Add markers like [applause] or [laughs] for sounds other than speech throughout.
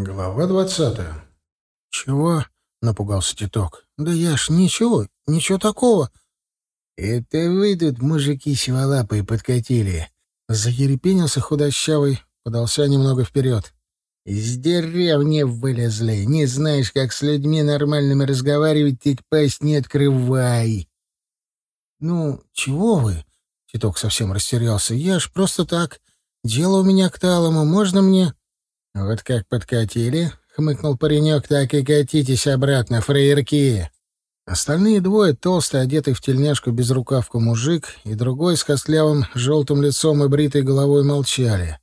Глава двадцатая. «Чего?» — напугался Титок. «Да я ж ничего, ничего такого». «Это вы тут, мужики сиволапые, подкатили?» Заерепенился худощавый, подался немного вперед. «Из деревни вылезли. Не знаешь, как с людьми нормальными разговаривать, ты пасть не открывай». «Ну, чего вы?» — Титок совсем растерялся. «Я ж просто так. Дело у меня к талому. Можно мне...» «Вот как подкатили?» — хмыкнул паренек. «Так и катитесь обратно, фраерки!» Остальные двое, толстый, одетый в тельняшку без рукавку мужик, и другой с костлявым желтым лицом и бритой головой молчали.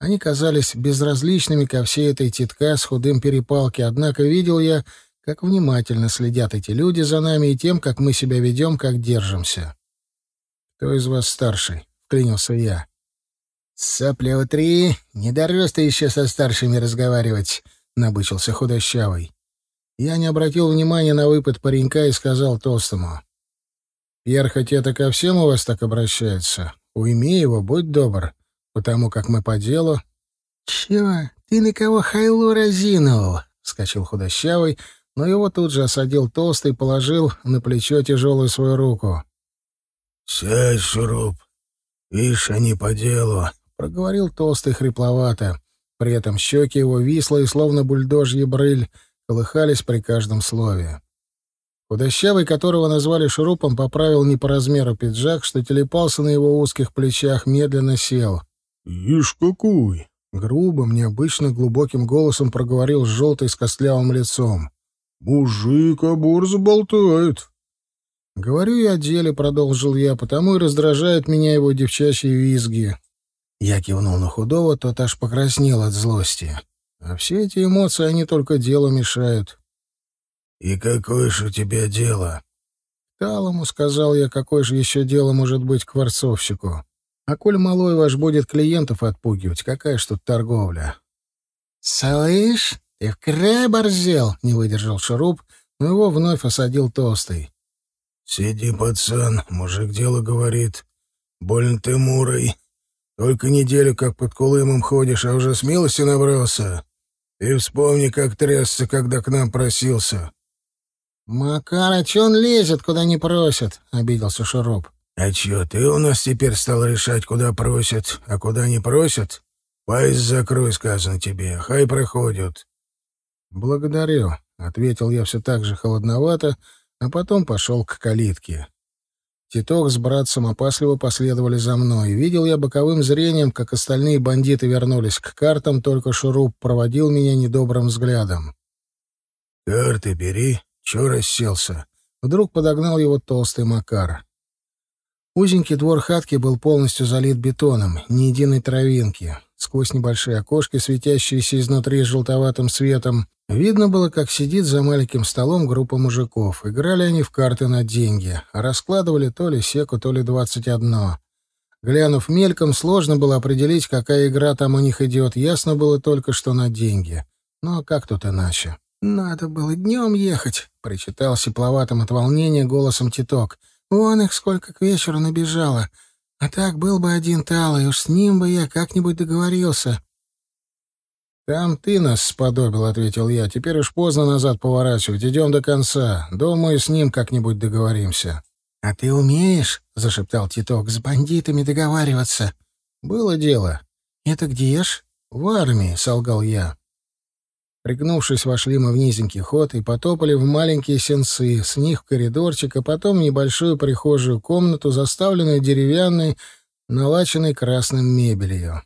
Они казались безразличными ко всей этой титка с худым перепалки, однако видел я, как внимательно следят эти люди за нами и тем, как мы себя ведем, как держимся. «Кто из вас старший?» — вклинился я. «Сопля три, не дорос ты еще со старшими разговаривать», — набычился худощавый. Я не обратил внимания на выпад паренька и сказал толстому. «Пьер, хоть это ко всем у вас так обращается, уйми его, будь добр, потому как мы по делу...» «Чего? Ты на кого хайлу разинул?» — вскочил худощавый, но его тут же осадил толстый и положил на плечо тяжелую свою руку. «Сядь, шуруп. Ишь, они по делу проговорил толстый хрипловато. При этом щеки его вислые, словно бульдожьи брыль, колыхались при каждом слове. Худощавый, которого назвали шурупом, поправил не по размеру пиджак, что телепался на его узких плечах, медленно сел. «Ишь какой!» — грубым, необычно глубоким голосом проговорил с желтой с костлявым лицом. «Мужик, а обор заболтает!» «Говорю я о деле», — продолжил я, — «потому и раздражают меня его девчачьи визги. Я кивнул на худого, тот аж покраснел от злости. А все эти эмоции, они только делу мешают. «И какое же у тебя дело?» «Талому», — сказал я, — «какое же еще дело может быть к кварцовщику? А коль малой ваш будет клиентов отпугивать, какая ж тут торговля?» «Слышь, ты в край борзел!» — не выдержал шуруп, но его вновь осадил толстый. «Сиди, пацан, мужик дело говорит. Больно ты мурой». Только неделю как под Кулымом ходишь, а уже смелости набрался. И вспомни, как трясся, когда к нам просился. — Макар, а он лезет, куда не просят? — обиделся Шуруп. — А чё, ты у нас теперь стал решать, куда просят, а куда не просят? Пасть закрой, сказано тебе, хай проходят. — Благодарю, — ответил я все так же холодновато, а потом пошел к калитке. Титок с братцем опасливо последовали за мной. Видел я боковым зрением, как остальные бандиты вернулись к картам, только Шуруп проводил меня недобрым взглядом. «Карты бери, чё расселся?» Вдруг подогнал его толстый Макар. Узенький двор хатки был полностью залит бетоном, ни единой травинки. Сквозь небольшие окошки, светящиеся изнутри желтоватым светом, Видно было, как сидит за маленьким столом группа мужиков. Играли они в карты на деньги, раскладывали то ли секу, то ли двадцать одно. Глянув мельком, сложно было определить, какая игра там у них идет. Ясно было только, что на деньги. Ну а как тут иначе? «Надо было днем ехать», — причитал сепловатым от волнения голосом Титок. «Вон их сколько к вечеру набежало. А так был бы один талый, уж с ним бы я как-нибудь договорился». «Там ты нас сподобил», — ответил я. «Теперь уж поздно назад поворачивать. Идем до конца. Думаю, с ним как-нибудь договоримся». «А ты умеешь?» — зашептал Титок. «С бандитами договариваться». «Было дело». «Это где ж?» «В армии», — солгал я. Пригнувшись, вошли мы в низенький ход и потопали в маленькие сенцы, с них в коридорчик, а потом в небольшую прихожую комнату, заставленную деревянной, налаченной красным мебелью.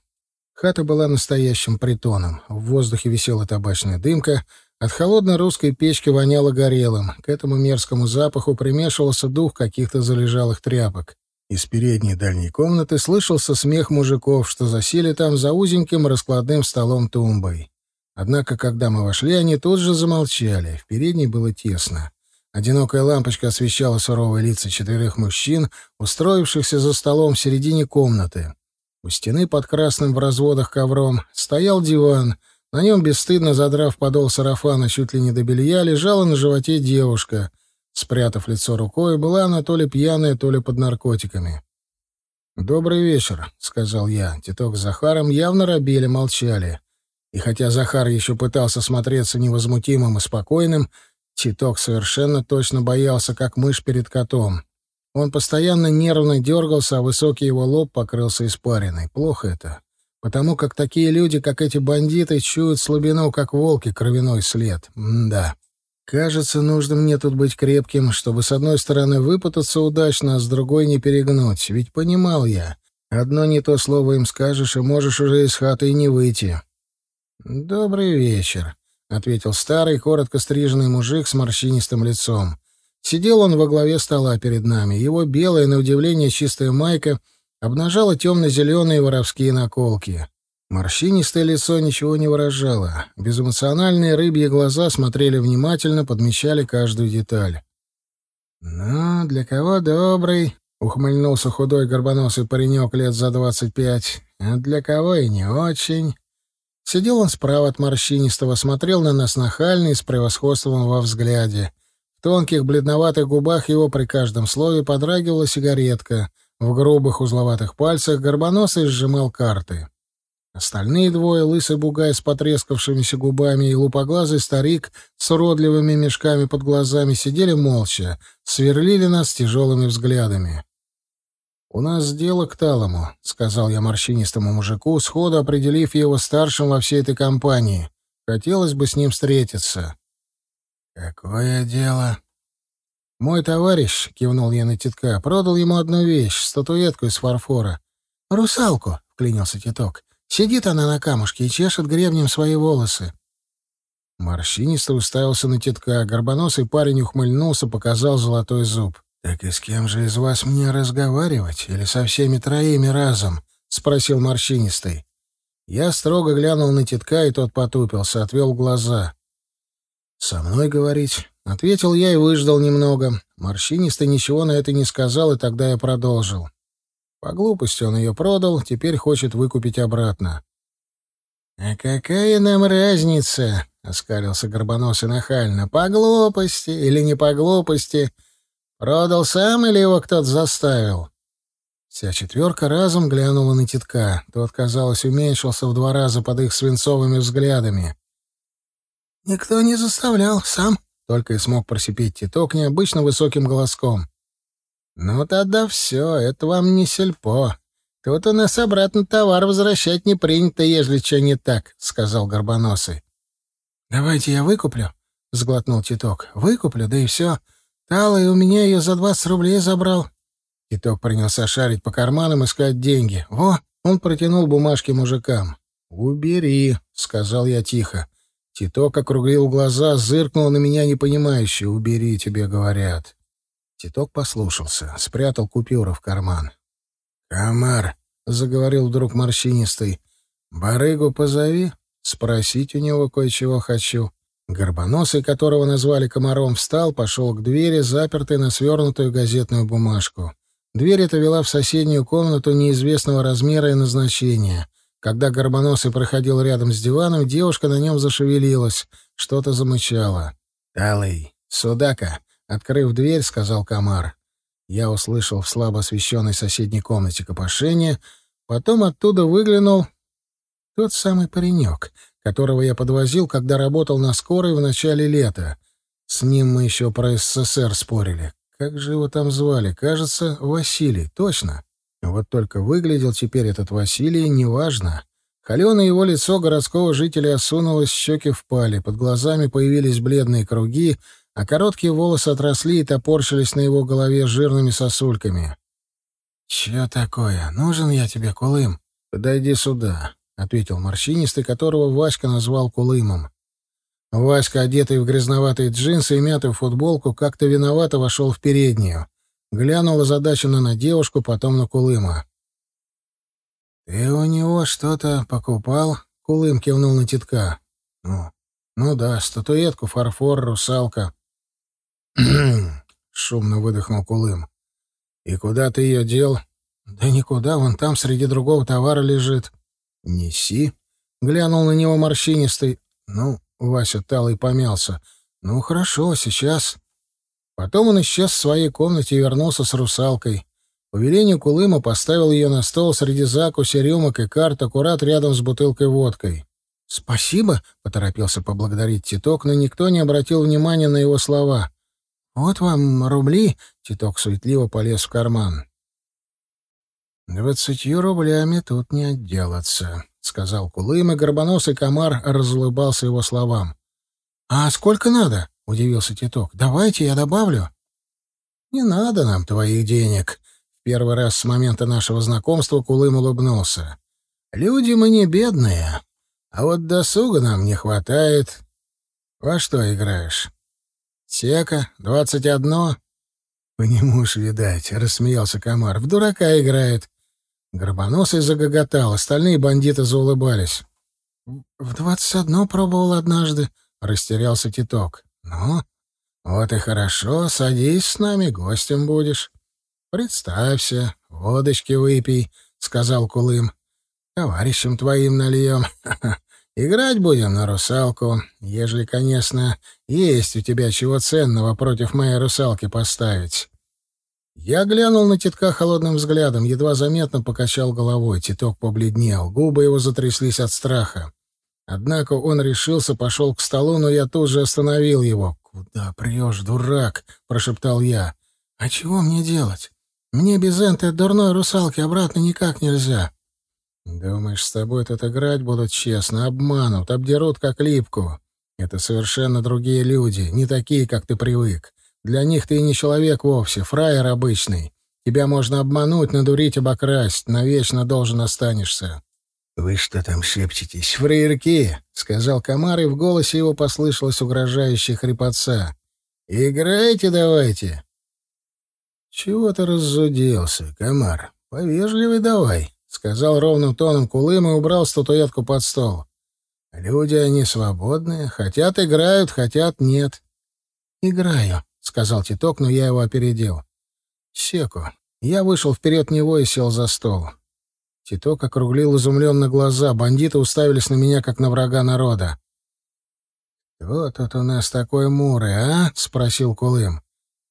Хата была настоящим притоном. В воздухе висела табачная дымка, от холодной русской печки воняло горелым. К этому мерзкому запаху примешивался дух каких-то залежалых тряпок. Из передней дальней комнаты слышался смех мужиков, что засели там за узеньким раскладным столом-тумбой. Однако, когда мы вошли, они тут же замолчали. В передней было тесно. Одинокая лампочка освещала суровые лица четверых мужчин, устроившихся за столом в середине комнаты. У стены под красным в разводах ковром стоял диван. На нем, бесстыдно задрав подол сарафана чуть ли не до белья, лежала на животе девушка. Спрятав лицо рукой, была она то ли пьяная, то ли под наркотиками. «Добрый вечер», — сказал я. Титок с Захаром явно робели, молчали. И хотя Захар еще пытался смотреться невозмутимым и спокойным, Титок совершенно точно боялся, как мышь перед котом. Он постоянно нервно дергался, а высокий его лоб покрылся испариной. Плохо это, потому как такие люди, как эти бандиты, чуют слабину, как волки, кровяной след. М да. Кажется, нужно мне тут быть крепким, чтобы с одной стороны выпутаться удачно, а с другой не перегнуть. Ведь понимал я, одно не то слово им скажешь, и можешь уже из хаты и не выйти. «Добрый вечер», — ответил старый, коротко стриженный мужик с морщинистым лицом. Сидел он во главе стола перед нами. Его белая, на удивление, чистая майка обнажала темно-зеленые воровские наколки. Морщинистое лицо ничего не выражало. Безэмоциональные рыбьи глаза смотрели внимательно, подмечали каждую деталь. «Ну, для кого добрый?» — ухмыльнулся худой горбоносый паренек лет за двадцать пять. «А для кого и не очень?» Сидел он справа от морщинистого, смотрел на нас нахально и с превосходством во взгляде. В тонких бледноватых губах его при каждом слове подрагивала сигаретка. В грубых узловатых пальцах горбоносый сжимал карты. Остальные двое, лысый бугай с потрескавшимися губами и лупоглазый старик с уродливыми мешками под глазами, сидели молча, сверлили нас тяжелыми взглядами. «У нас дело к Талому», — сказал я морщинистому мужику, сходу определив его старшим во всей этой компании. «Хотелось бы с ним встретиться». «Какое дело?» «Мой товарищ», — кивнул я на Титка, — «продал ему одну вещь, статуэтку из фарфора». «Русалку», — вклинился Титок. «Сидит она на камушке и чешет гребнем свои волосы». Морщинисто уставился на Титка, горбоносый парень ухмыльнулся, показал золотой зуб. «Так и с кем же из вас мне разговаривать? Или со всеми троими разом?» — спросил морщинистый. Я строго глянул на Титка, и тот потупился, отвел глаза. «Со мной говорить?» — ответил я и выждал немного. Морщинистый ничего на это не сказал, и тогда я продолжил. По глупости он ее продал, теперь хочет выкупить обратно. «А какая нам разница?» — оскалился Горбоносый нахально. «По глупости или не по глупости? Продал сам или его кто-то заставил?» Вся четверка разом глянула на Титка. Тот, казалось, уменьшился в два раза под их свинцовыми взглядами. «Никто не заставлял, сам», — только и смог просипеть Титок необычно высоким голоском. «Ну тогда все, это вам не сельпо. Тут у нас обратно товар возвращать не принято, ежели что не так», — сказал Горбоносый. «Давайте я выкуплю», — сглотнул Титок. «Выкуплю, да и все. Талый у меня ее за двадцать рублей забрал». Титок принялся шарить по карманам, искать деньги. «Во!» — он протянул бумажки мужикам. «Убери», — сказал я тихо. Титок округлил глаза, зыркнул на меня непонимающе. «Убери, тебе говорят». Титок послушался, спрятал купюру в карман. «Комар», — заговорил вдруг морщинистый, — «барыгу позови, спросить у него кое-чего хочу». Горбоносый, которого назвали комаром, встал, пошел к двери, запертой на свернутую газетную бумажку. Дверь эта вела в соседнюю комнату неизвестного размера и назначения. Когда Горбоносый проходил рядом с диваном, девушка на нем зашевелилась, что-то замычала. «Талый, судака!» — открыв дверь, сказал комар. Я услышал в слабо освещенной соседней комнате копошение, потом оттуда выглянул тот самый паренек, которого я подвозил, когда работал на скорой в начале лета. С ним мы еще про СССР спорили. Как же его там звали? Кажется, Василий. Точно. Вот только выглядел теперь этот Василий неважно. Холеное его лицо городского жителя осунулось, щеки впали, под глазами появились бледные круги, а короткие волосы отросли и топорщились на его голове жирными сосульками. «Чё такое? Нужен я тебе, Кулым?» «Подойди сюда», — ответил морщинистый, которого Васька назвал Кулымом. Васька, одетый в грязноватые джинсы и мятую футболку, как-то виновато вошел в переднюю. Глянул озадаченно на девушку, потом на Кулыма. «Ты у него что-то покупал?» — Кулым кивнул на титка. «Ну, ну да, статуэтку, фарфор, русалка». [clears throat] шумно выдохнул Кулым. «И куда ты ее дел?» «Да никуда, вон там среди другого товара лежит». «Неси», — глянул на него морщинистый. «Ну, Вася талый помялся. Ну, хорошо, сейчас». Потом он исчез в своей комнате и вернулся с русалкой. По велению Кулыма поставил ее на стол среди закуси, рюмок и карт, аккурат рядом с бутылкой водкой. «Спасибо», — поторопился поблагодарить Титок, но никто не обратил внимания на его слова. «Вот вам рубли», — Титок суетливо полез в карман. «Двадцатью рублями тут не отделаться», — сказал Кулым, и горбоносый комар разулыбался его словам. «А сколько надо?» — удивился Титок. «Давайте я добавлю». «Не надо нам твоих денег». Первый раз с момента нашего знакомства Кулым улыбнулся. «Люди мы не бедные, а вот досуга нам не хватает. Во что играешь? Сека, двадцать одно?» «По нему ж, видать», — рассмеялся комар. «В дурака играет». Горбоносый загоготал, остальные бандиты заулыбались. «В двадцать одно пробовал однажды», — растерялся Титок. «Ну, вот и хорошо, садись с нами, гостем будешь. Представься, водочки выпей», — сказал Кулым. «Товарищам твоим нальем. [laughs] Играть будем на русалку, ежели, конечно, есть у тебя чего ценного против моей русалки поставить». Я глянул на Титка холодным взглядом, едва заметно покачал головой. Титок побледнел, губы его затряслись от страха. Однако он решился, пошел к столу, но я тут же остановил его. «Куда прешь, дурак?» — прошептал я. «А чего мне делать? Мне без этой дурной русалки обратно никак нельзя». «Думаешь, с тобой тут играть будут честно, обманут, обдерут как липку? Это совершенно другие люди, не такие, как ты привык. Для них ты не человек вовсе, фраер обычный. Тебя можно обмануть, надурить, обокрасть, навечно должен останешься». «Вы что там шепчетесь, фраерки?» — сказал комар, и в голосе его послышалось угрожающее хрипотца. «Играйте давайте!» «Чего ты раззудился, комар? Повежливый давай», — сказал ровным тоном Кулым и убрал статуэтку под стол. «Люди, они свободные, хотят — играют, хотят — нет». «Играю», — сказал Титок, но я его опередил. «Секу». Я вышел вперед него и сел за стол. Титок округлил изумленно глаза. Бандиты уставились на меня, как на врага народа. «Кто тут у нас такой муры, а?» — спросил Кулым.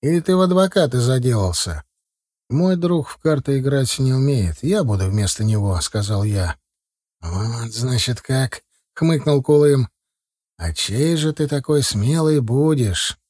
«Или ты в адвокаты заделался?» «Мой друг в карты играть не умеет. Я буду вместо него», — сказал я. «Вот, значит, как?» — хмыкнул Кулым. «А чей же ты такой смелый будешь?»